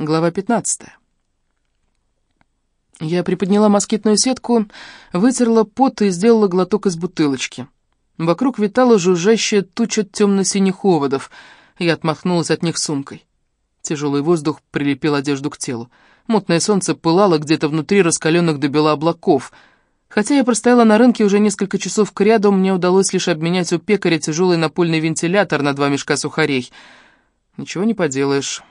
Глава 15. Я приподняла москитную сетку, вытерла пот и сделала глоток из бутылочки. Вокруг витала жужжащая туча темно-синих оводов. Я отмахнулась от них сумкой. Тяжелый воздух прилепил одежду к телу. Мутное солнце пылало где-то внутри раскаленных до бела облаков. Хотя я простояла на рынке уже несколько часов к ряду, мне удалось лишь обменять у пекаря тяжелый напольный вентилятор на два мешка сухарей. Ничего не поделаешь.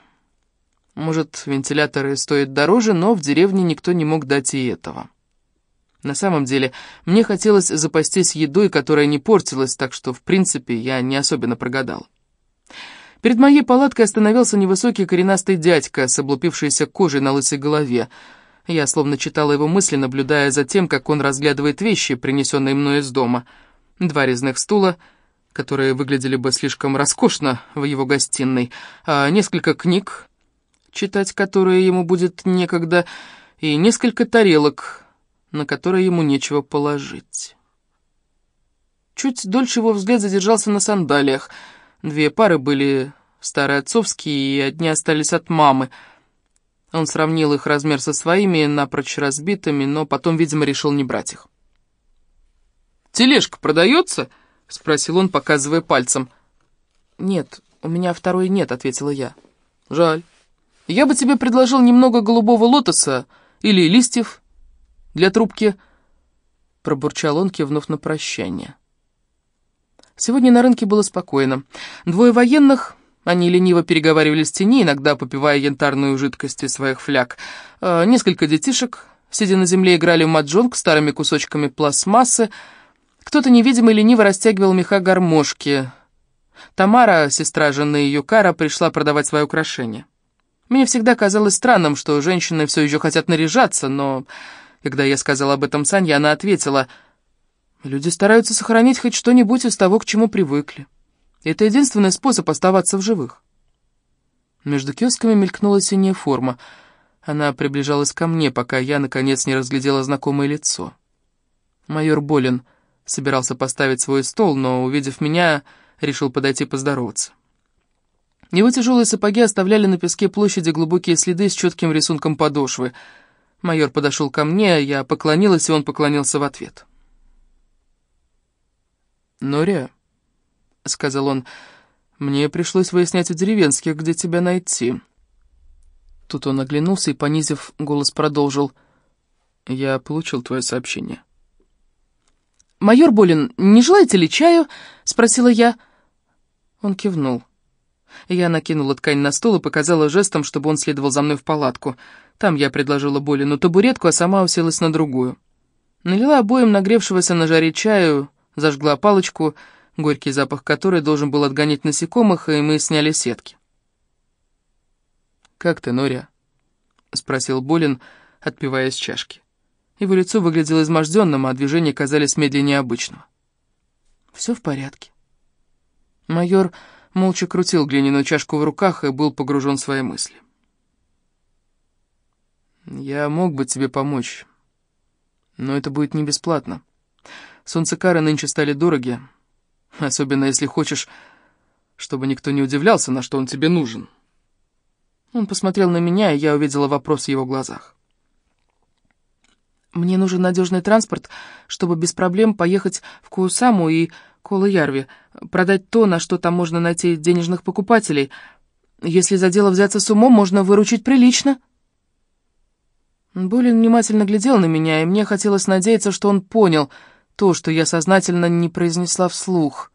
Может, вентиляторы стоят дороже, но в деревне никто не мог дать и этого. На самом деле, мне хотелось запастись едой, которая не портилась, так что, в принципе, я не особенно прогадал. Перед моей палаткой остановился невысокий коренастый дядька с облупившейся кожей на лысой голове. Я словно читала его мысли, наблюдая за тем, как он разглядывает вещи, принесенные мной из дома. Два резных стула, которые выглядели бы слишком роскошно в его гостиной, а несколько книг, читать которые ему будет некогда, и несколько тарелок, на которые ему нечего положить. Чуть дольше его взгляд задержался на сандалиях. Две пары были староотцовские, и одни остались от мамы. Он сравнил их размер со своими, напрочь разбитыми, но потом, видимо, решил не брать их. «Тележка продается?» — спросил он, показывая пальцем. «Нет, у меня второй нет», — ответила я. «Жаль». Я бы тебе предложил немного голубого лотоса или листьев для трубки, пробурчал он, кивнув на прощание. Сегодня на рынке было спокойно. Двое военных, они лениво переговаривались в тени, иногда попивая янтарную жидкость из своих фляг. А, несколько детишек, сидя на земле, играли в маджонг старыми кусочками пластмассы. Кто-то невидимый лениво растягивал меха гармошки. Тамара, сестра жены Юкара, пришла продавать свои украшения. Мне всегда казалось странным, что женщины все еще хотят наряжаться, но когда я сказал об этом Санье, она ответила, «Люди стараются сохранить хоть что-нибудь из того, к чему привыкли. Это единственный способ оставаться в живых». Между киосками мелькнула синяя форма. Она приближалась ко мне, пока я, наконец, не разглядела знакомое лицо. Майор Болин собирался поставить свой стол, но, увидев меня, решил подойти поздороваться. Его тяжелые сапоги оставляли на песке площади глубокие следы с четким рисунком подошвы. Майор подошел ко мне, я поклонилась, и он поклонился в ответ. «Норя», — сказал он, — «мне пришлось выяснять у деревенских, где тебя найти». Тут он оглянулся и, понизив голос, продолжил. «Я получил твое сообщение». «Майор Болин, не желаете ли чаю?» — спросила я. Он кивнул. Я накинула ткань на стол и показала жестом, чтобы он следовал за мной в палатку. Там я предложила Болину табуретку, а сама уселась на другую. Налила обоим нагревшегося на жаре чаю, зажгла палочку, горький запах которой должен был отгонять насекомых, и мы сняли сетки. «Как ты, Норя?» — спросил Болин, отпивая из чашки. Его лицо выглядело изможденным, а движения казались медленнее обычного. «Все в порядке». Майор молча крутил глиняную чашку в руках и был погружен в свои мысли. «Я мог бы тебе помочь, но это будет не бесплатно. Солнцекары нынче стали дороги, особенно если хочешь, чтобы никто не удивлялся, на что он тебе нужен». Он посмотрел на меня, и я увидела вопрос в его глазах. «Мне нужен надежный транспорт, чтобы без проблем поехать в Куусаму и Кола-Ярви, продать то, на что там можно найти денежных покупателей. Если за дело взяться с умом, можно выручить прилично». Болин внимательно глядел на меня, и мне хотелось надеяться, что он понял то, что я сознательно не произнесла вслух.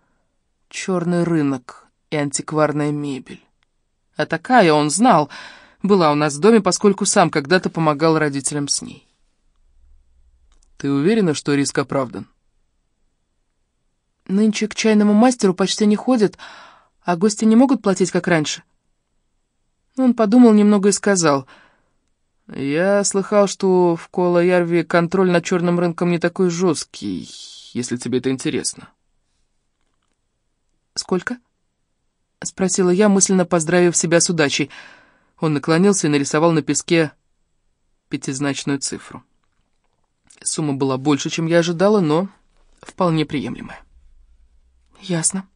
Черный рынок и антикварная мебель. А такая, он знал, была у нас в доме, поскольку сам когда-то помогал родителям с ней. «Ты уверена, что риск оправдан?» Нынче к чайному мастеру почти не ходят, а гости не могут платить, как раньше. Он подумал немного и сказал. «Я слыхал, что в Кола-Ярве контроль над черным рынком не такой жесткий, если тебе это интересно». «Сколько?» — спросила я, мысленно поздравив себя с удачей. Он наклонился и нарисовал на песке пятизначную цифру. Сумма была больше, чем я ожидала, но вполне приемлемая. «Ясно.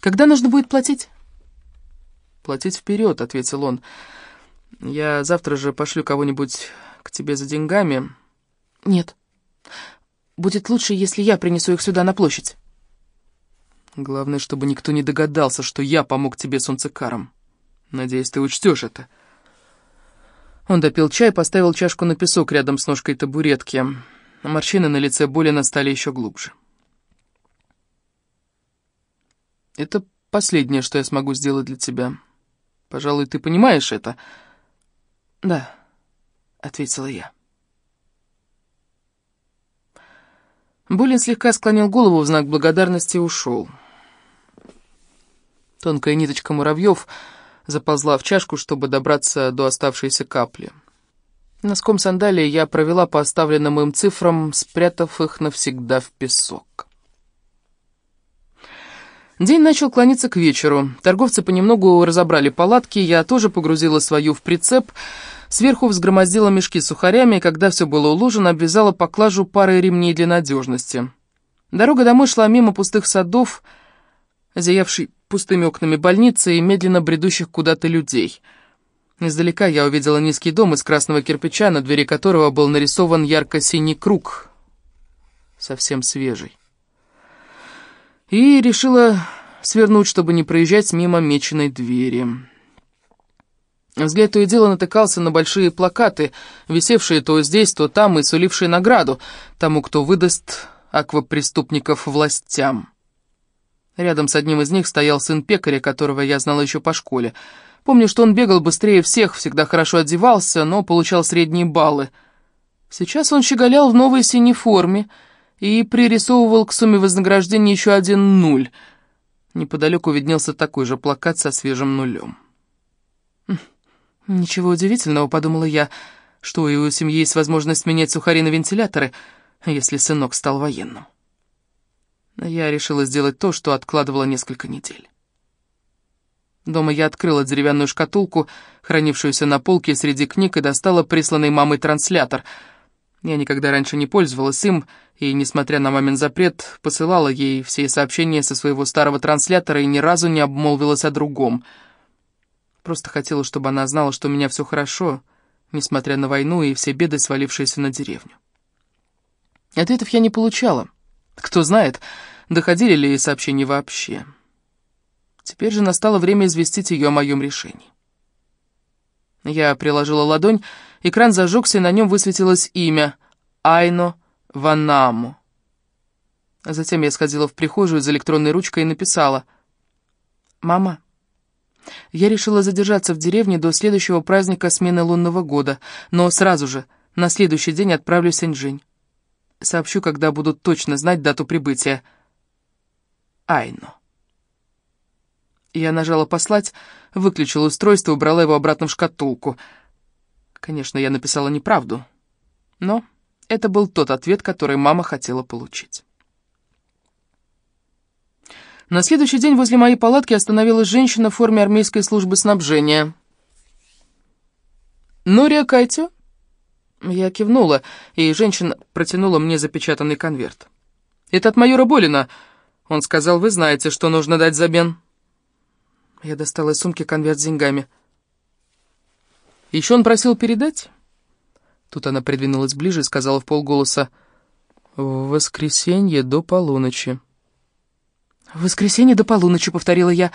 Когда нужно будет платить?» «Платить вперед», — ответил он. Я завтра же пошлю кого-нибудь к тебе за деньгами. Нет. Будет лучше, если я принесу их сюда на площадь. Главное, чтобы никто не догадался, что я помог тебе с унцикаром. Надеюсь, ты учтешь это. Он допил чай, поставил чашку на песок рядом с ножкой табуретки. Морщины на лице Болина стали еще глубже. Это последнее, что я смогу сделать для тебя. Пожалуй, ты понимаешь это. Да, ответила я. Болин слегка склонил голову в знак благодарности и ушел. Тонкая ниточка муравьев заползла в чашку, чтобы добраться до оставшейся капли. Носком сандалии я провела по оставленным им цифрам, спрятав их навсегда в песок. День начал клониться к вечеру. Торговцы понемногу разобрали палатки, я тоже погрузила свою в прицеп, сверху взгромоздила мешки с сухарями, и когда все было уложено, обвязала поклажу парой ремней для надежности. Дорога домой шла мимо пустых садов, зиявшей пустыми окнами больницы и медленно бредущих куда-то людей. Издалека я увидела низкий дом из красного кирпича, на двери которого был нарисован ярко-синий круг, совсем свежий. И решила свернуть, чтобы не проезжать мимо меченой двери. Взгляд то и дело натыкался на большие плакаты, висевшие то здесь, то там и сулившие награду тому, кто выдаст аквапреступников властям. Рядом с одним из них стоял сын пекаря, которого я знала еще по школе. Помню, что он бегал быстрее всех, всегда хорошо одевался, но получал средние баллы. Сейчас он щеголял в новой синей форме и пририсовывал к сумме вознаграждения еще один нуль. Неподалеку виднелся такой же плакат со свежим нулем. «Хм, «Ничего удивительного», — подумала я, — «что у его семьи есть возможность менять сухари на вентиляторы, если сынок стал военным». Я решила сделать то, что откладывала несколько недель. Дома я открыла деревянную шкатулку, хранившуюся на полке среди книг, и достала присланный мамой транслятор. Я никогда раньше не пользовалась им, и, несмотря на мамин запрет, посылала ей все сообщения со своего старого транслятора и ни разу не обмолвилась о другом. Просто хотела, чтобы она знала, что у меня все хорошо, несмотря на войну и все беды, свалившиеся на деревню. Ответов я не получала. Кто знает, доходили ли сообщения вообще. Теперь же настало время известить ее о моем решении. Я приложила ладонь, экран зажегся, и на нем высветилось имя Айно Ванаму. Затем я сходила в прихожую за электронной ручкой и написала «Мама, я решила задержаться в деревне до следующего праздника смены лунного года, но сразу же, на следующий день отправлюсь в Сэньчжэнь. Сообщу, когда буду точно знать дату прибытия. Айно. Я нажала «послать», выключила устройство и убрала его обратно в шкатулку. Конечно, я написала неправду, но это был тот ответ, который мама хотела получить. На следующий день возле моей палатки остановилась женщина в форме армейской службы снабжения. «Нория Кайтё?» Я кивнула, и женщина протянула мне запечатанный конверт. «Это от майора Болина. Он сказал, вы знаете, что нужно дать забен». Я достала из сумки конверт с деньгами. «Еще он просил передать?» Тут она придвинулась ближе и сказала в полголоса. «В воскресенье до полуночи». «В воскресенье до полуночи», — повторила я.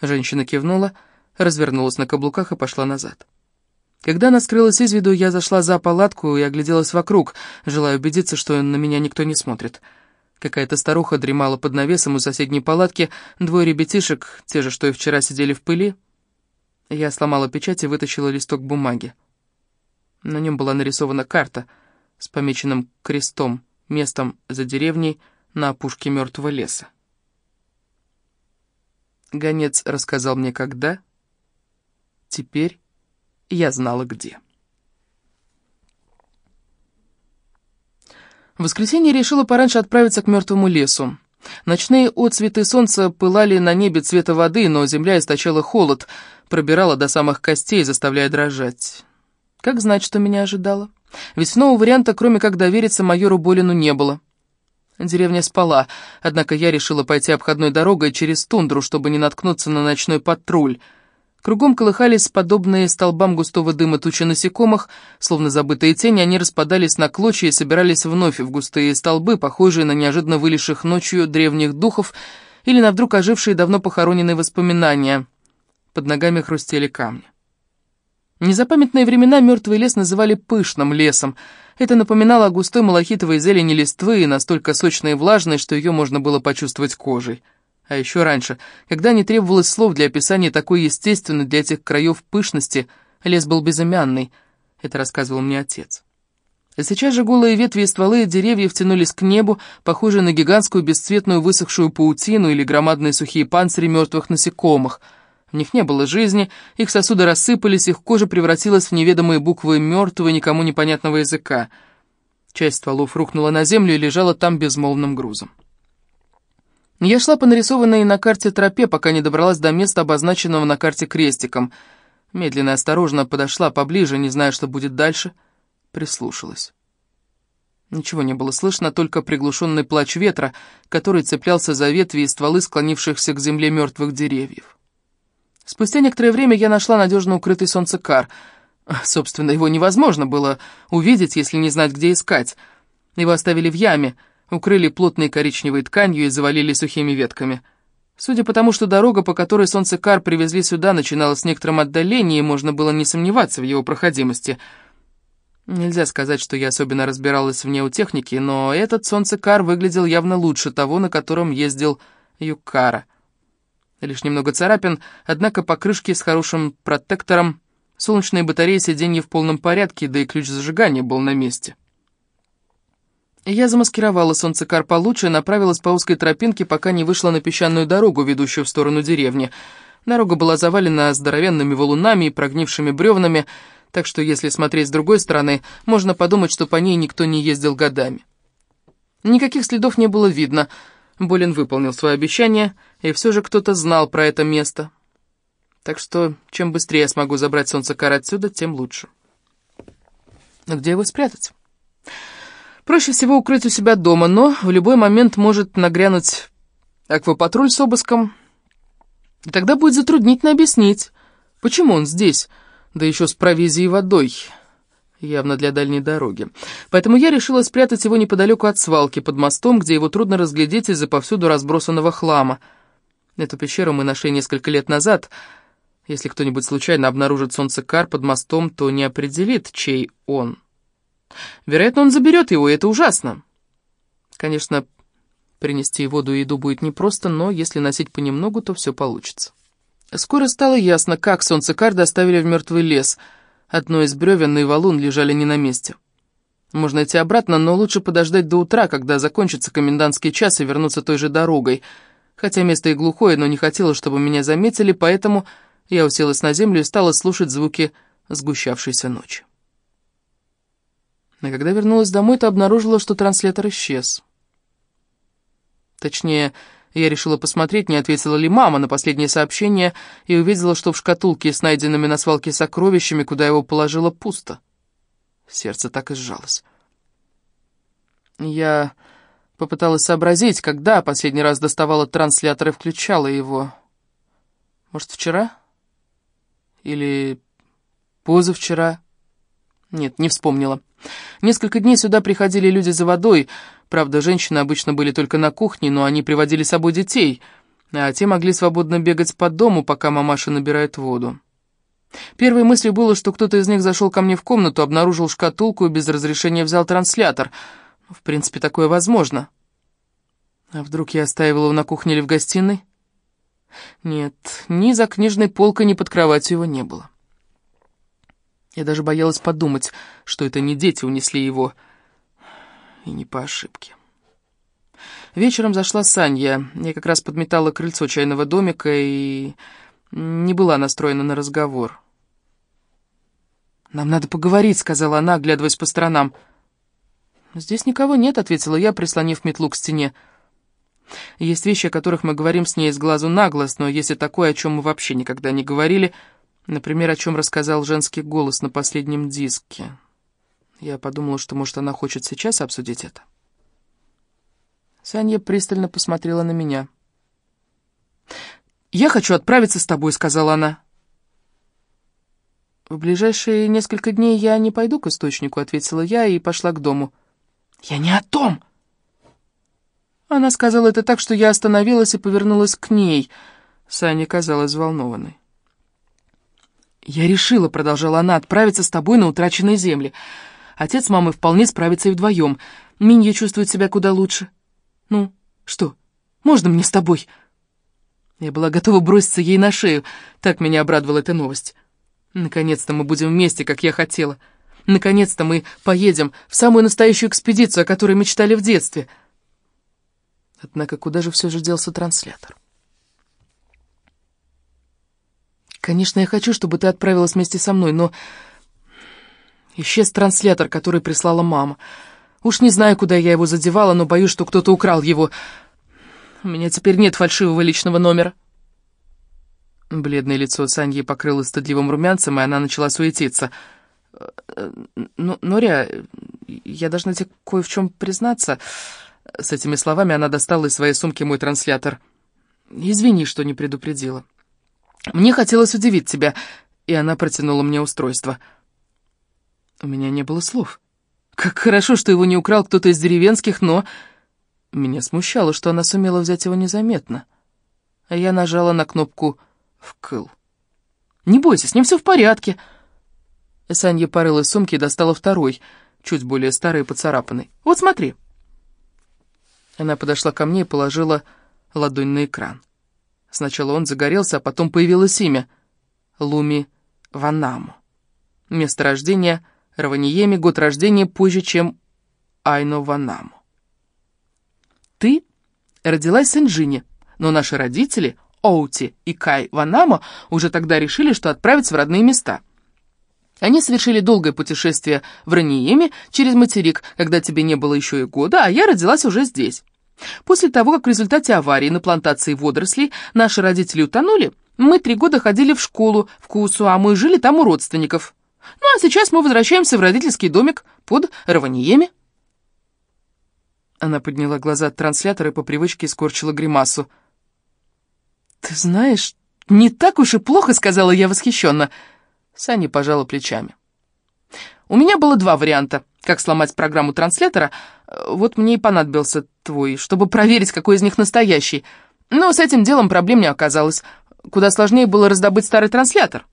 Женщина кивнула, развернулась на каблуках и пошла назад. Когда она скрылась из виду, я зашла за палатку и огляделась вокруг, желая убедиться, что на меня никто не смотрит. Какая-то старуха дремала под навесом у соседней палатки, двое ребятишек, те же, что и вчера сидели в пыли. Я сломала печать и вытащила листок бумаги. На нем была нарисована карта с помеченным крестом, местом за деревней на опушке мертвого леса. Гонец рассказал мне, когда. Теперь я знала где. В воскресенье решила пораньше отправиться к мертвому лесу. Ночные отцветы солнца пылали на небе цвета воды, но земля источала холод, пробирала до самых костей, заставляя дрожать. Как знать, что меня ожидало? Ведь нового варианта, кроме как довериться майору Болину, не было. Деревня спала, однако я решила пойти обходной дорогой через тундру, чтобы не наткнуться на ночной патруль — Кругом колыхались подобные столбам густого дыма тучи насекомых, словно забытые тени, они распадались на клочья и собирались вновь в густые столбы, похожие на неожиданно вылезших ночью древних духов или на вдруг ожившие давно похороненные воспоминания. Под ногами хрустели камни. Незапамятные времена мертвый лес называли пышным лесом. Это напоминало о густой малахитовой зелени листвы, настолько сочной и влажной, что ее можно было почувствовать кожей. А еще раньше, когда не требовалось слов для описания такой естественной для этих краев пышности, лес был безымянный. Это рассказывал мне отец. Сейчас же голые ветви и стволы деревьев тянулись к небу, похожие на гигантскую бесцветную высохшую паутину или громадные сухие панцири мертвых насекомых. В них не было жизни, их сосуды рассыпались, их кожа превратилась в неведомые буквы мертвого, никому непонятного языка. Часть стволов рухнула на землю и лежала там безмолвным грузом. Я шла по нарисованной на карте тропе, пока не добралась до места, обозначенного на карте крестиком. Медленно и осторожно подошла поближе, не зная, что будет дальше. Прислушалась. Ничего не было слышно, только приглушенный плач ветра, который цеплялся за ветви и стволы склонившихся к земле мертвых деревьев. Спустя некоторое время я нашла надежно укрытый солнцекар. Собственно, его невозможно было увидеть, если не знать, где искать. Его оставили в яме — укрыли плотной коричневой тканью и завалили сухими ветками. Судя по тому, что дорога, по которой солнцекар привезли сюда, начиналась с некотором отдалении, можно было не сомневаться в его проходимости. Нельзя сказать, что я особенно разбиралась в неотехнике, но этот солнцекар выглядел явно лучше того, на котором ездил Юкара. Лишь немного царапин, однако покрышки с хорошим протектором, солнечные батареи сиденья в полном порядке, да и ключ зажигания был на месте. Я замаскировала солнцекар получше и направилась по узкой тропинке, пока не вышла на песчаную дорогу, ведущую в сторону деревни. Дорога была завалена здоровенными валунами и прогнившими бревнами, так что если смотреть с другой стороны, можно подумать, что по ней никто не ездил годами. Никаких следов не было видно. Болин выполнил свое обещание, и все же кто-то знал про это место. Так что чем быстрее я смогу забрать солнцекар отсюда, тем лучше. Но где его спрятать? Проще всего укрыть у себя дома, но в любой момент может нагрянуть аквапатруль с обыском. И тогда будет затруднительно объяснить, почему он здесь, да еще с провизией и водой, явно для дальней дороги. Поэтому я решила спрятать его неподалеку от свалки, под мостом, где его трудно разглядеть из-за повсюду разбросанного хлама. Эту пещеру мы нашли несколько лет назад. Если кто-нибудь случайно обнаружит солнцекар под мостом, то не определит, чей он. Вероятно, он заберет его, и это ужасно. Конечно, принести воду и еду будет непросто, но если носить понемногу, то все получится. Скоро стало ясно, как солнцекар доставили в мертвый лес. Одно из бревен и валун лежали не на месте. Можно идти обратно, но лучше подождать до утра, когда закончится комендантский час, и вернуться той же дорогой. Хотя место и глухое, но не хотела, чтобы меня заметили, поэтому я уселась на землю и стала слушать звуки сгущавшейся ночи. А когда вернулась домой, то обнаружила, что транслятор исчез. Точнее, я решила посмотреть, не ответила ли мама на последнее сообщение, и увидела, что в шкатулке с найденными на свалке сокровищами, куда его положила, пусто. Сердце так и сжалось. Я попыталась сообразить, когда последний раз доставала транслятор и включала его. Может, вчера? Или позавчера? Нет, не вспомнила. Несколько дней сюда приходили люди за водой. Правда, женщины обычно были только на кухне, но они приводили с собой детей, а те могли свободно бегать по дому, пока мамаша набирает воду. Первой мыслью было, что кто-то из них зашел ко мне в комнату, обнаружил шкатулку и без разрешения взял транслятор. В принципе, такое возможно. А вдруг я оставила его на кухне или в гостиной? Нет, ни за книжной полкой, ни под кроватью его не было. Я даже боялась подумать, что это не дети унесли его, и не по ошибке. Вечером зашла Санья. Я как раз подметала крыльцо чайного домика и не была настроена на разговор. «Нам надо поговорить», — сказала она, оглядываясь по сторонам. «Здесь никого нет», — ответила я, прислонив метлу к стене. «Есть вещи, о которых мы говорим с ней с глазу на глаз, но есть и такое, о чем мы вообще никогда не говорили», — Например, о чем рассказал женский голос на последнем диске. Я подумала, что, может, она хочет сейчас обсудить это. Саня пристально посмотрела на меня. «Я хочу отправиться с тобой», — сказала она. «В ближайшие несколько дней я не пойду к источнику», — ответила я и пошла к дому. «Я не о том!» Она сказала это так, что я остановилась и повернулась к ней. Саня казалась взволнованной. «Я решила», — продолжала она, — «отправиться с тобой на утраченные земли. Отец с мамой вполне справятся и вдвоем. Минья чувствует себя куда лучше. Ну, что, можно мне с тобой?» Я была готова броситься ей на шею, так меня обрадовала эта новость. Наконец-то мы будем вместе, как я хотела. Наконец-то мы поедем в самую настоящую экспедицию, о которой мечтали в детстве. Однако куда же все же делся транслятор? Конечно, я хочу, чтобы ты отправилась вместе со мной, но... Исчез транслятор, который прислала мама. Уж не знаю, куда я его задевала, но боюсь, что кто-то украл его. У меня теперь нет фальшивого личного номера. Бледное лицо Саньи покрылось стыдливым румянцем, и она начала суетиться. «Ну, Норя, я должна тебе кое в чем признаться». С этими словами она достала из своей сумки мой транслятор. «Извини, что не предупредила. Мне хотелось удивить тебя». И она протянула мне устройство. У меня не было слов. Как хорошо, что его не украл кто-то из деревенских, но... Меня смущало, что она сумела взять его незаметно. А я нажала на кнопку вкл. «Не бойся, с ним все в порядке». Санья порыла из сумки и достала второй, чуть более старый и поцарапанный. «Вот смотри». Она подошла ко мне и положила ладонь на экран. Сначала он загорелся, а потом появилось имя. Луми Ванаму. Место рождения — Раваниеми, год рождения позже, чем Айно Ванаму. Ты родилась в Инжине, но наши родители — Оути и Кай Ванамо уже тогда решили, что отправятся в родные места. Они совершили долгое путешествие в Раниеме через материк, когда тебе не было еще и года, а я родилась уже здесь. После того, как в результате аварии на плантации водорослей наши родители утонули, мы три года ходили в школу в Куусуаму и жили там у родственников. Ну а сейчас мы возвращаемся в родительский домик под Раваниеме. Она подняла глаза от транслятора и по привычке скорчила гримасу. «Ты знаешь, не так уж и плохо», — сказала я восхищенно. Саня пожала плечами. «У меня было два варианта, как сломать программу транслятора. Вот мне и понадобился твой, чтобы проверить, какой из них настоящий. Но с этим делом проблем не оказалось. Куда сложнее было раздобыть старый транслятор».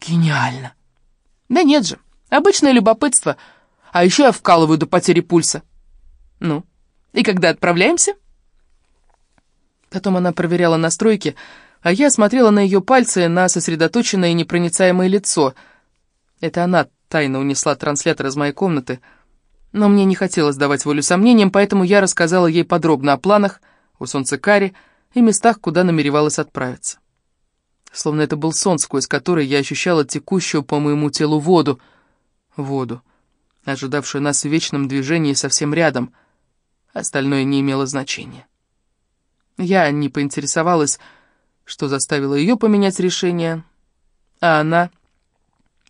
«Гениально!» «Да нет же, обычное любопытство. А еще я вкалываю до потери пульса». «Ну, и когда отправляемся?» Потом она проверяла настройки, а я смотрела на ее пальцы, на сосредоточенное и непроницаемое лицо. Это она тайно унесла транслятор из моей комнаты. Но мне не хотелось давать волю сомнениям, поэтому я рассказала ей подробно о планах, о Солнцекаре и местах, куда намеревалась отправиться. Словно это был сон, сквозь который я ощущала текущую по моему телу воду. Воду, ожидавшую нас в вечном движении совсем рядом. Остальное не имело значения. Я не поинтересовалась, что заставило ее поменять решение, а она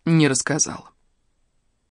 не рассказала.